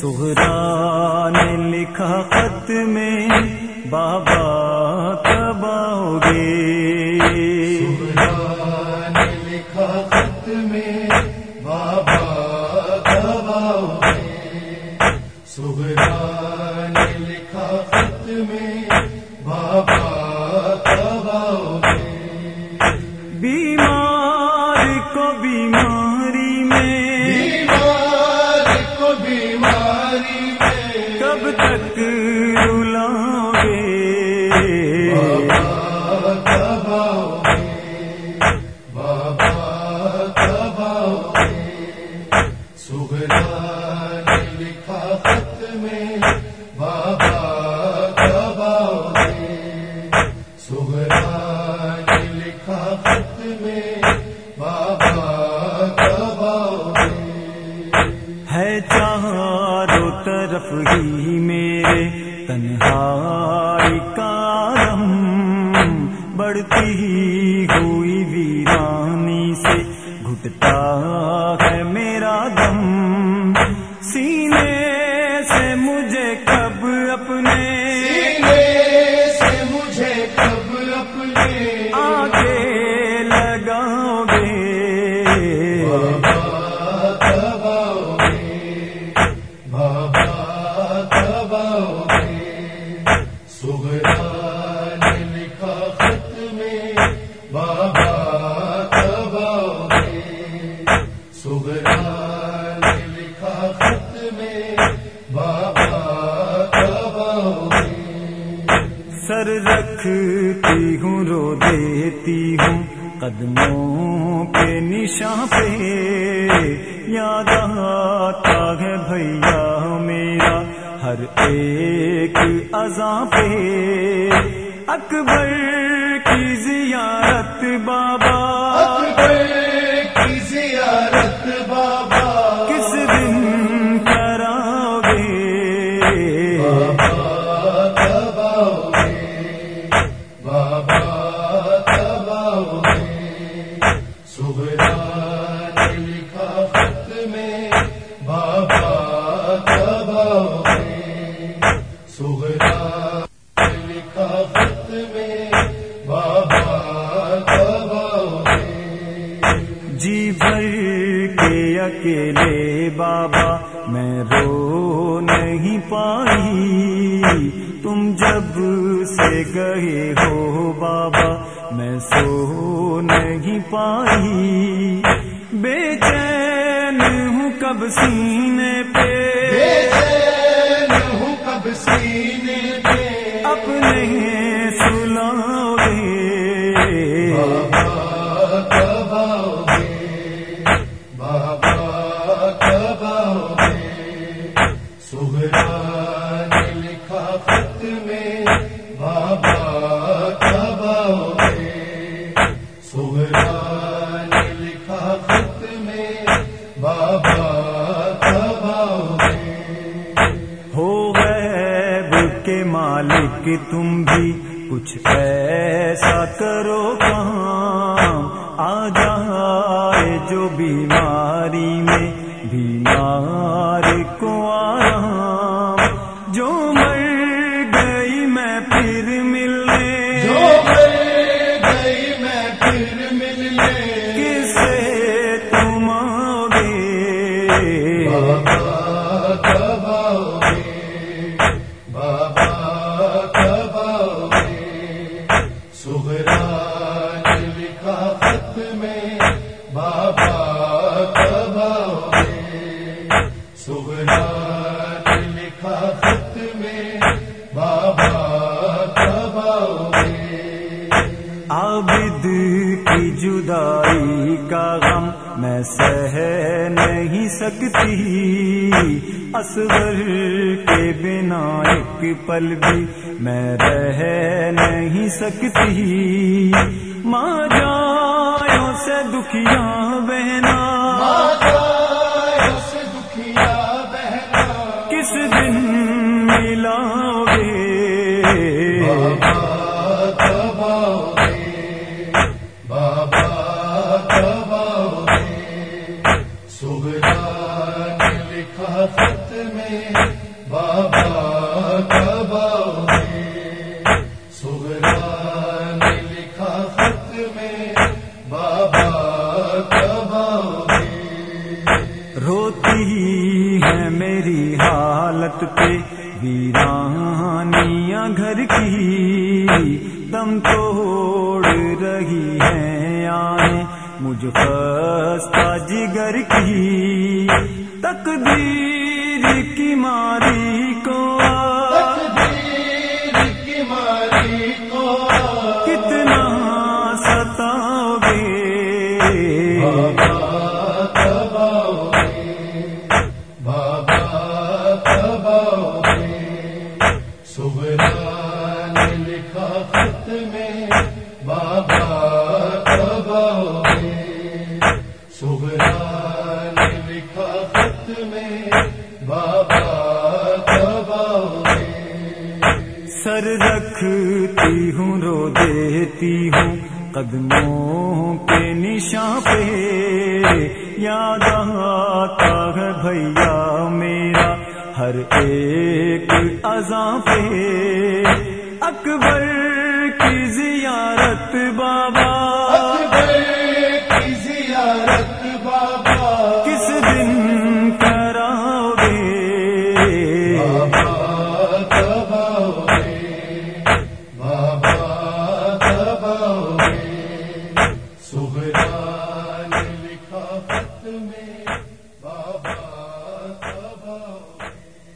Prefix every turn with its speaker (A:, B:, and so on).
A: سہرا نے لکھا خط میں بابا کب آؤ گے؟
B: نے لکھا خط میں بابا کب آؤ گے؟ سہرا نے لکھا خط میں بابا کب آؤ گے؟
A: بیمار کو بیماری
B: سہرا
A: قدموں پہ نشاں پہ یاد آتا ہے بھیا میرا ہر ایک ازاں پہ۔ اکبر کی زیارت بابا
B: میں
A: رو نہیں پائی۔ تم جب سے گئے ہو بابا، میں سو نہیں پائی۔ بے چین ہوں کب سینے پہ۔
B: بے چین ہوں کب سینے لکھا خط میں بابا کب آؤ سہرا نے لکھا خط میں بابا کب آؤ گے
A: ہو غیب کے مالک تم بھی کچھ ایسا کرو کام۔ آ جائے جو بیماری میں بیمار کو آرام۔ عابد کی جدائی کا غم میں سہ نہیں سکتی۔ اصغر کے بنا ایک پل بھی میں رہ نہیں سکتی۔ ماں جایوں سے دکھیا بہنا۔ کس دن ملاؤ گے؟ روتی ہے میری حالت پہ ویرانیاں گھر کی۔ دم توڑ رہی ہے آئیں مجھ خستہ جگر کی۔ تقدیر کی ماری کو
B: تقدیر کی ماری کو
A: کتنا ستاؤ گے؟
B: بابا بابا نے لکھا خط میں بابا سبرا نے
A: دیتی ہوں قدموں کے نشان پہ۔ یاد آتا ہے بھیا میرا ہر ایک ازاں پہ۔ اکبر کی زیارت بابا